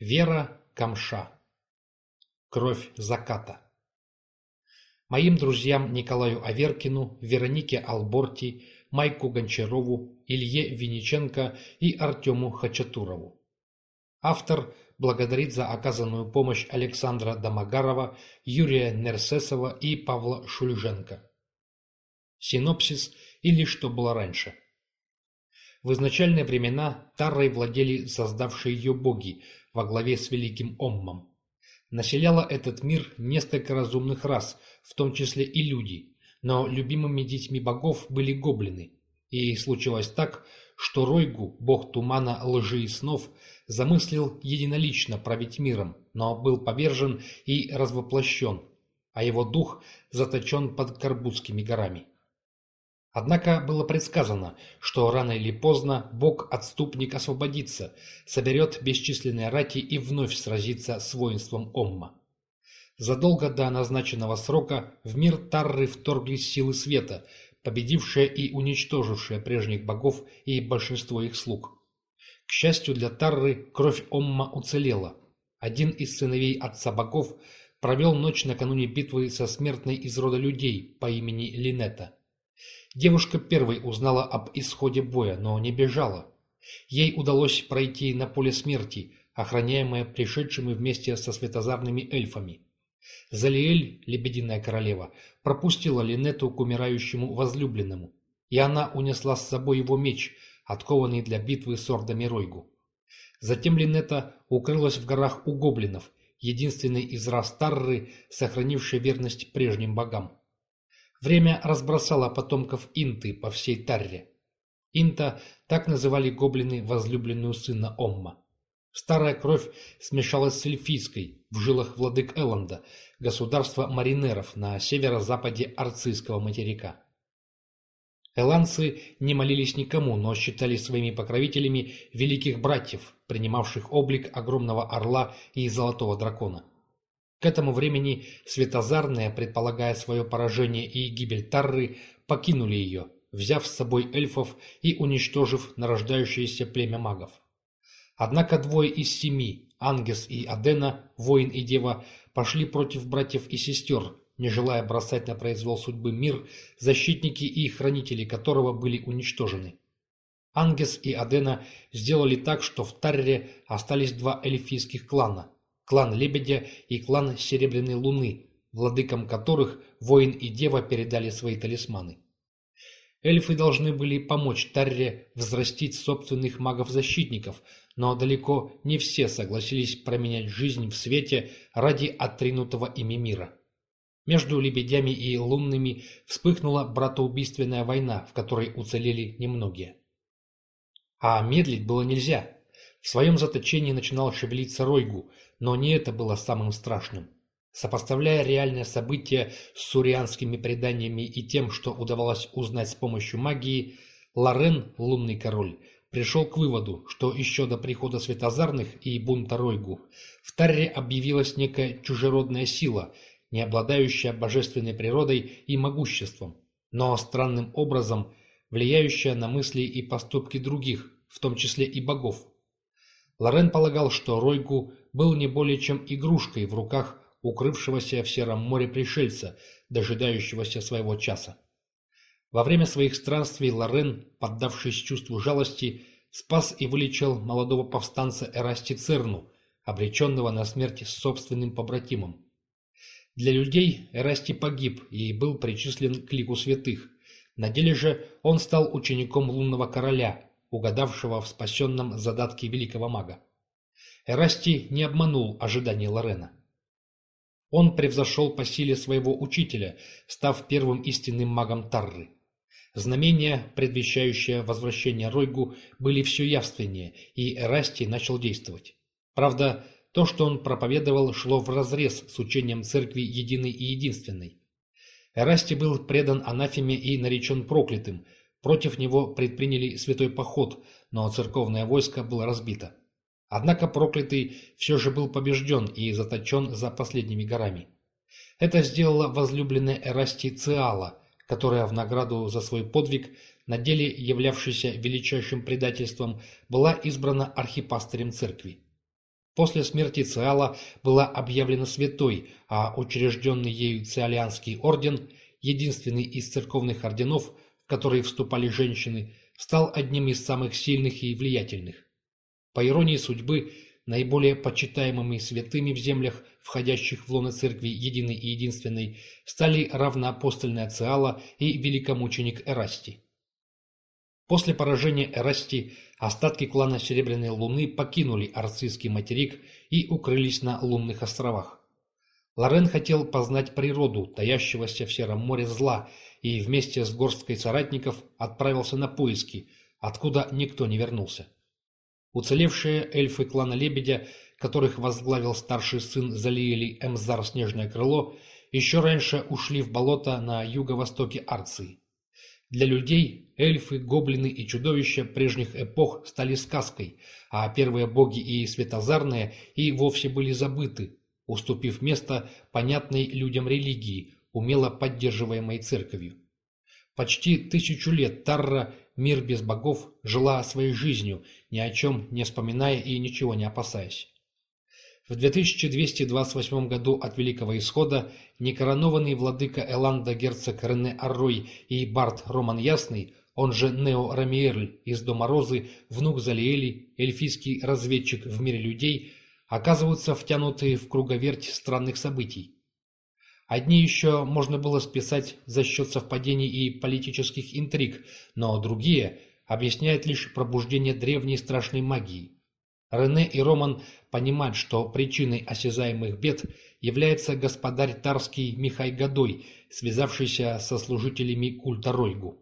Вера Камша. Кровь заката. Моим друзьям Николаю Аверкину, Веронике Алборти, Майку Гончарову, Илье Винниченко и Артему Хачатурову. Автор благодарит за оказанную помощь Александра Домогарова, Юрия Нерсесова и Павла Шульженко. Синопсис или что было раньше. В изначальные времена Таррой владели создавшие ее боги во главе с великим Оммом. Населяло этот мир несколько разумных рас, в том числе и люди, но любимыми детьми богов были гоблины. И случилось так, что Ройгу, бог тумана, лжи и снов, замыслил единолично править миром, но был повержен и развоплощен, а его дух заточен под Карбутскими горами. Однако было предсказано, что рано или поздно бог-отступник освободится, соберет бесчисленные рати и вновь сразится с воинством Омма. Задолго до назначенного срока в мир Тарры вторглись силы света, победившие и уничтожившие прежних богов и большинство их слуг. К счастью для Тарры, кровь Омма уцелела. Один из сыновей отца богов провел ночь накануне битвы со смертной из рода людей по имени Линета. Девушка первой узнала об исходе боя, но не бежала. Ей удалось пройти на поле смерти, охраняемое пришедшими вместе со светозарными эльфами. Залиэль, лебединая королева, пропустила Линету к умирающему возлюбленному, и она унесла с собой его меч, откованный для битвы с ордами Ройгу. Затем Линета укрылась в горах у гоблинов, единственной из рас Тарры, сохранившей верность прежним богам. Время разбросало потомков Инты по всей Тарре. Инта – так называли гоблины возлюбленную сына Омма. Старая кровь смешалась с эльфийской в жилах владык Элланда, государства маринеров на северо-западе Арцийского материка. Эланцы не молились никому, но считали своими покровителями великих братьев, принимавших облик огромного орла и золотого дракона. К этому времени светозарные, предполагая свое поражение и гибель Тарры, покинули ее, взяв с собой эльфов и уничтожив нарождающееся племя магов. Однако двое из семи, Ангес и Адена, воин и дева, пошли против братьев и сестер, не желая бросать на произвол судьбы мир, защитники и хранители которого были уничтожены. Ангес и Адена сделали так, что в Тарре остались два эльфийских клана клан Лебедя и клан Серебряной Луны, владыкам которых воин и дева передали свои талисманы. Эльфы должны были помочь Тарре взрастить собственных магов-защитников, но далеко не все согласились променять жизнь в свете ради отринутого ими мира. Между лебедями и лунными вспыхнула братоубийственная война, в которой уцелели немногие. А медлить было нельзя. В своем заточении начинал шевелиться Ройгу, но не это было самым страшным. Сопоставляя реальные события с сурианскими преданиями и тем, что удавалось узнать с помощью магии, Лорен, лунный король, пришел к выводу, что еще до прихода светозарных и бунта Ройгу в Тарре объявилась некая чужеродная сила, не обладающая божественной природой и могуществом, но странным образом влияющая на мысли и поступки других, в том числе и богов. Лорен полагал, что Ройгу был не более чем игрушкой в руках укрывшегося в Сером море пришельца, дожидающегося своего часа. Во время своих странствий Лорен, поддавшись чувству жалости, спас и вылечил молодого повстанца Эрасти Церну, обреченного на смерть собственным побратимом. Для людей Эрасти погиб и был причислен к лику святых. На деле же он стал учеником лунного короля, угадавшего в спасенном задатке великого мага. Эрасти не обманул ожиданий Лорена. Он превзошел по силе своего учителя, став первым истинным магом Тарры. Знамения, предвещающие возвращение Ройгу, были все явственнее, и Эрасти начал действовать. Правда, то, что он проповедовал, шло вразрез с учением церкви единой и единственной. Эрасти был предан анафеме и наречен проклятым, Против него предприняли святой поход, но церковное войско было разбито. Однако проклятый все же был побежден и заточен за последними горами. Это сделала возлюбленная Эрасти Циала, которая в награду за свой подвиг, на деле являвшийся величайшим предательством, была избрана архипастырем церкви. После смерти Циала была объявлена святой, а учрежденный ею Циолианский орден, единственный из церковных орденов, которые вступали женщины, стал одним из самых сильных и влиятельных. По иронии судьбы, наиболее почитаемыми святыми в землях, входящих в лоно церкви единой и единственной, стали равноапостольная Циала и великомученик Эрасти. После поражения Эрасти остатки клана Серебряной Луны покинули Арцистский материк и укрылись на лунных островах. Лорен хотел познать природу, таящегося в Сером море зла, и вместе с горсткой соратников отправился на поиски, откуда никто не вернулся. Уцелевшие эльфы клана Лебедя, которых возглавил старший сын Залиэли Эмзар Снежное Крыло, еще раньше ушли в болото на юго-востоке Арции. Для людей эльфы, гоблины и чудовища прежних эпох стали сказкой, а первые боги и светозарные и вовсе были забыты, уступив место понятной людям религии, умело поддерживаемой церковью. Почти тысячу лет Тарра, мир без богов, жила своей жизнью, ни о чем не вспоминая и ничего не опасаясь. В 2228 году от Великого Исхода некоронованный владыка Эланда герцог Рене Аррой и Барт Роман Ясный, он же Нео Рамиерль из Дома Розы, внук Залиэли, эльфийский разведчик в мире людей, оказываются втянутые в круговерть странных событий. Одни еще можно было списать за счет совпадений и политических интриг, но другие объясняют лишь пробуждение древней страшной магии. Рене и Роман понимают, что причиной осязаемых бед является господарь Тарский Михай Годой, связавшийся со служителями культа Ройгу.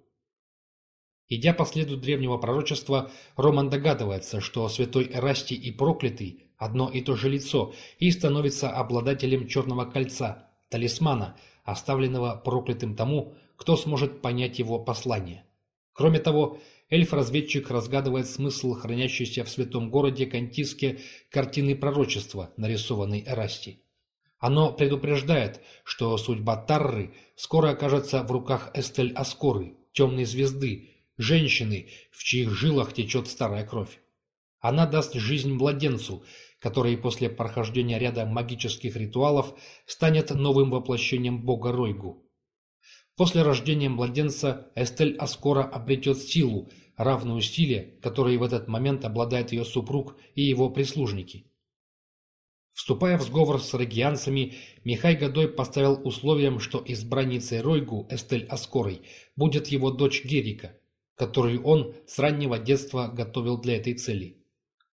Идя по следу древнего пророчества, Роман догадывается, что святой Эрастий и проклятый – одно и то же лицо, и становится обладателем черного кольца, талисмана, оставленного проклятым тому, кто сможет понять его послание. Кроме того, эльф-разведчик разгадывает смысл хранящейся в святом городе Кантиске картины пророчества, нарисованной Эрасти. Оно предупреждает, что судьба Тарры скоро окажется в руках Эстель Аскоры, темной звезды, женщины, в чьих жилах течет старая кровь. Она даст жизнь младенцу, который после прохождения ряда магических ритуалов станет новым воплощением бога Ройгу. После рождения младенца Эстель Аскора обретет силу, равную силе, которой в этот момент обладает ее супруг и его прислужники. Вступая в сговор с регианцами, Михай Годой поставил условием, что избранницей Ройгу Эстель Аскорой будет его дочь Герика, которую он с раннего детства готовил для этой цели.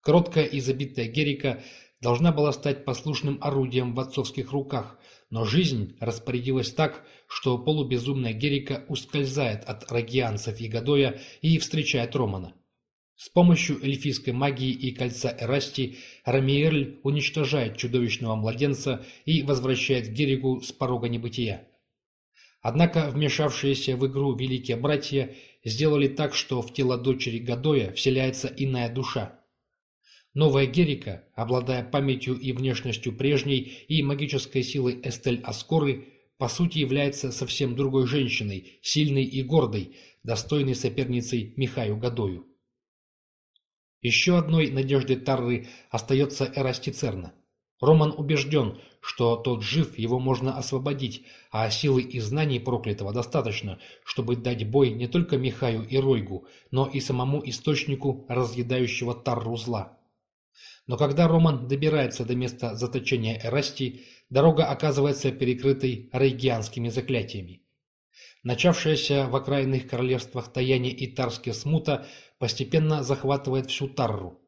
Кроткая и забитая Герика должна была стать послушным орудием в отцовских руках, но жизнь распорядилась так, что полубезумная Герика ускользает от рогианцев и Гадоя и встречает Романа. С помощью эльфийской магии и кольца Эрасти Рамиерль уничтожает чудовищного младенца и возвращает Геригу с порога небытия. Однако вмешавшиеся в игру великие братья сделали так, что в тело дочери Гадоя вселяется иная душа. Новая Герика, обладая памятью и внешностью прежней и магической силой Эстель Аскоры, по сути является совсем другой женщиной, сильной и гордой, достойной соперницей Михаю Гадою. Еще одной надеждой Тарры остается Эрастицерна. Роман убежден, что тот жив, его можно освободить, а силы и знаний проклятого достаточно, чтобы дать бой не только Михаю и Ройгу, но и самому источнику разъедающего Тарру зла. Но когда Роман добирается до места заточения Эрасти, дорога оказывается перекрытой рейгианскими заклятиями. Начавшаяся в окраинных королевствах Таяне и Тарске смута постепенно захватывает всю Тарру.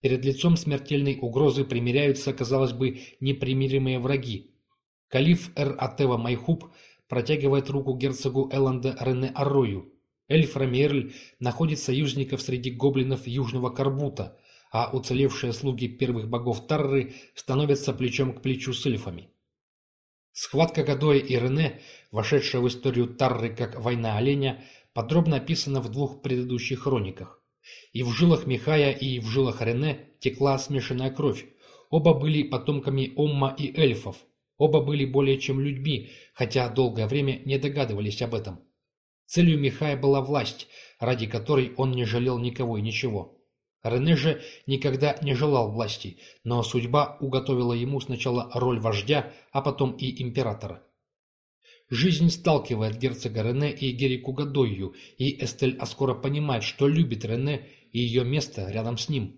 Перед лицом смертельной угрозы примиряются, казалось бы, непримиримые враги. Калиф Эр-Атева Майхуб протягивает руку герцогу Элланда Рене Аррою. Эльф Рамиерль находит союзников среди гоблинов Южного Карбута – а уцелевшие слуги первых богов Тарры становятся плечом к плечу с эльфами. Схватка Гадоя и Рене, вошедшая в историю Тарры как «Война оленя», подробно описана в двух предыдущих хрониках. И в жилах Михая, и в жилах Рене текла смешанная кровь. Оба были потомками Омма и эльфов. Оба были более чем людьми, хотя долгое время не догадывались об этом. Целью Михая была власть, ради которой он не жалел никого и ничего. Рене же никогда не желал власти, но судьба уготовила ему сначала роль вождя, а потом и императора. Жизнь сталкивает герцога Рене и Герику Гадойю, и Эстель Аскора понимает, что любит Рене и ее место рядом с ним.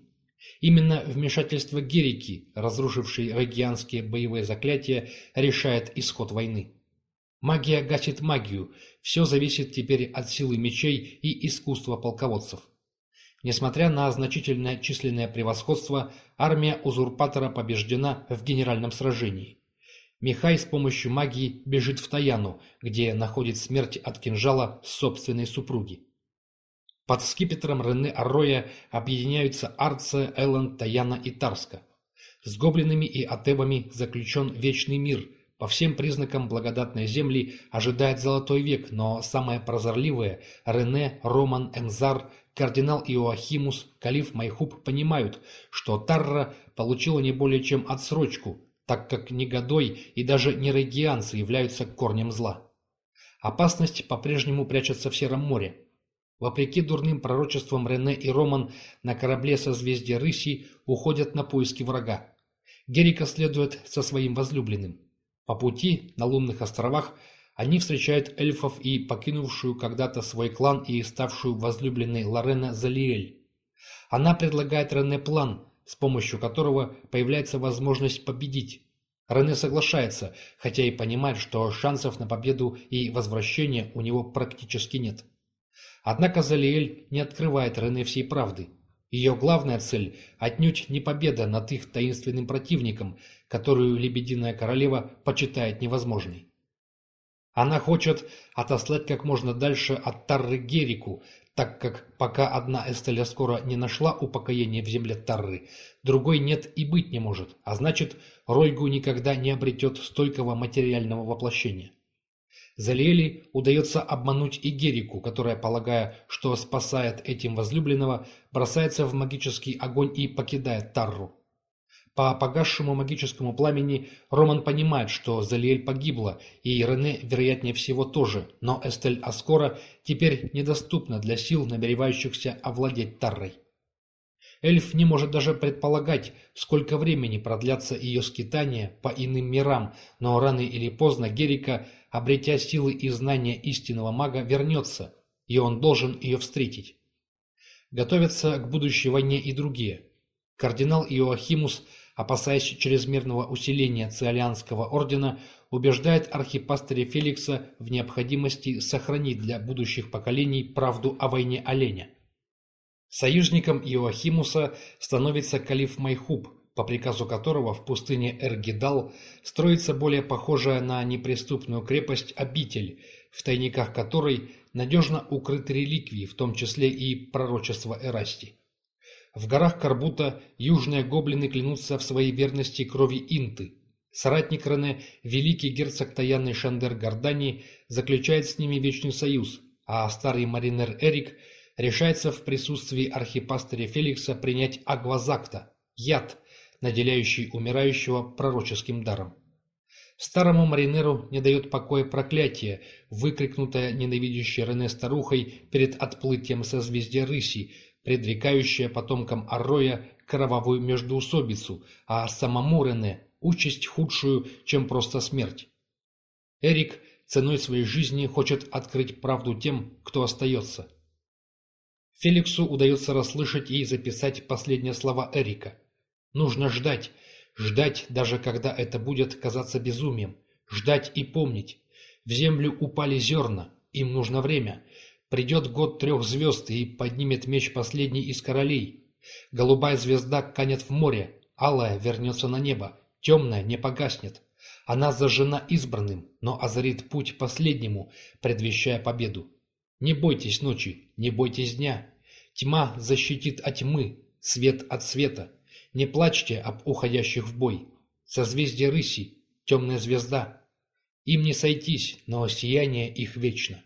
Именно вмешательство Герики, разрушившей регианские боевые заклятия, решает исход войны. Магия гасит магию, все зависит теперь от силы мечей и искусства полководцев. Несмотря на значительное численное превосходство, армия узурпатора побеждена в генеральном сражении. Михай с помощью магии бежит в Таяну, где находит смерть от кинжала собственной супруги. Под скипетром Рене Арроя объединяются Арция, Эллен, Таяна и Тарска. С гоблинами и атебами заключен вечный мир. По всем признакам благодатной земли ожидает золотой век, но самые прозорливые – Рене, Роман, Эмзар, кардинал Иоахимус, калиф Майхуб понимают, что Тарра получила не более чем отсрочку, так как негодой и даже нерегианцы являются корнем зла. Опасность по-прежнему прячется в Сером море. Вопреки дурным пророчествам Рене и Роман, на корабле созвездия Рыси уходят на поиски врага. Герика следует со своим возлюбленным. По пути на лунных островах они встречают эльфов и покинувшую когда-то свой клан и ставшую возлюбленной Лорена Залиэль. Она предлагает Рене план, с помощью которого появляется возможность победить. Рене соглашается, хотя и понимает, что шансов на победу и возвращение у него практически нет. Однако Залиэль не открывает Рене всей правды. Ее главная цель – отнюдь не победа над их таинственным противником, которую Лебединая Королева почитает невозможной. Она хочет отослать как можно дальше от Тарры Герику, так как пока одна Эстеля скоро не нашла упокоения в земле Тарры, другой нет и быть не может, а значит, Ройгу никогда не обретет стойкого материального воплощения. Залиэли удается обмануть и Герику, которая, полагая, что спасает этим возлюбленного, бросается в магический огонь и покидает Тарру. По погасшему магическому пламени Роман понимает, что Залиэль погибла, и Рене, вероятнее всего, тоже, но Эстель Аскора теперь недоступна для сил, намеревающихся овладеть Таррой. Эльф не может даже предполагать, сколько времени продлятся ее скитания по иным мирам, но рано или поздно Герика – обретя силы и знания истинного мага, вернется, и он должен ее встретить. Готовятся к будущей войне и другие. Кардинал Иоахимус, опасаясь чрезмерного усиления Циолианского ордена, убеждает архипастыря Феликса в необходимости сохранить для будущих поколений правду о войне оленя. Союзником Иоахимуса становится калиф Майхуб – по приказу которого в пустыне Эргидал строится более похожая на неприступную крепость обитель, в тайниках которой надежно укрыты реликвии, в том числе и пророчество Эрасти. В горах Карбута южные гоблины клянутся в своей верности крови Инты. Соратник Рене, великий герцог Таянный Шандер Гордани, заключает с ними вечный союз, а старый маринер Эрик решается в присутствии архипастыря Феликса принять Агвазакта, яд, наделяющий умирающего пророческим даром. Старому маринеру не дает покоя проклятие, выкрикнутое ненавидящей Рене старухой перед отплытием созвездия Рыси, предрекающее потомкам Арроя кровавую междоусобицу, а самому Рене – участь худшую, чем просто смерть. Эрик ценой своей жизни хочет открыть правду тем, кто остается. Феликсу удается расслышать и записать последние слова Эрика. Нужно ждать. Ждать, даже когда это будет казаться безумием. Ждать и помнить. В землю упали зерна. Им нужно время. Придет год трех звезд и поднимет меч последний из королей. Голубая звезда канет в море. Алая вернется на небо. Темная не погаснет. Она зажжена избранным, но озарит путь последнему, предвещая победу. Не бойтесь ночи, не бойтесь дня. Тьма защитит от тьмы, свет от света. Не плачьте об уходящих в бой. Созвездие рыси, темная звезда. Им не сойтись, но сияние их вечно.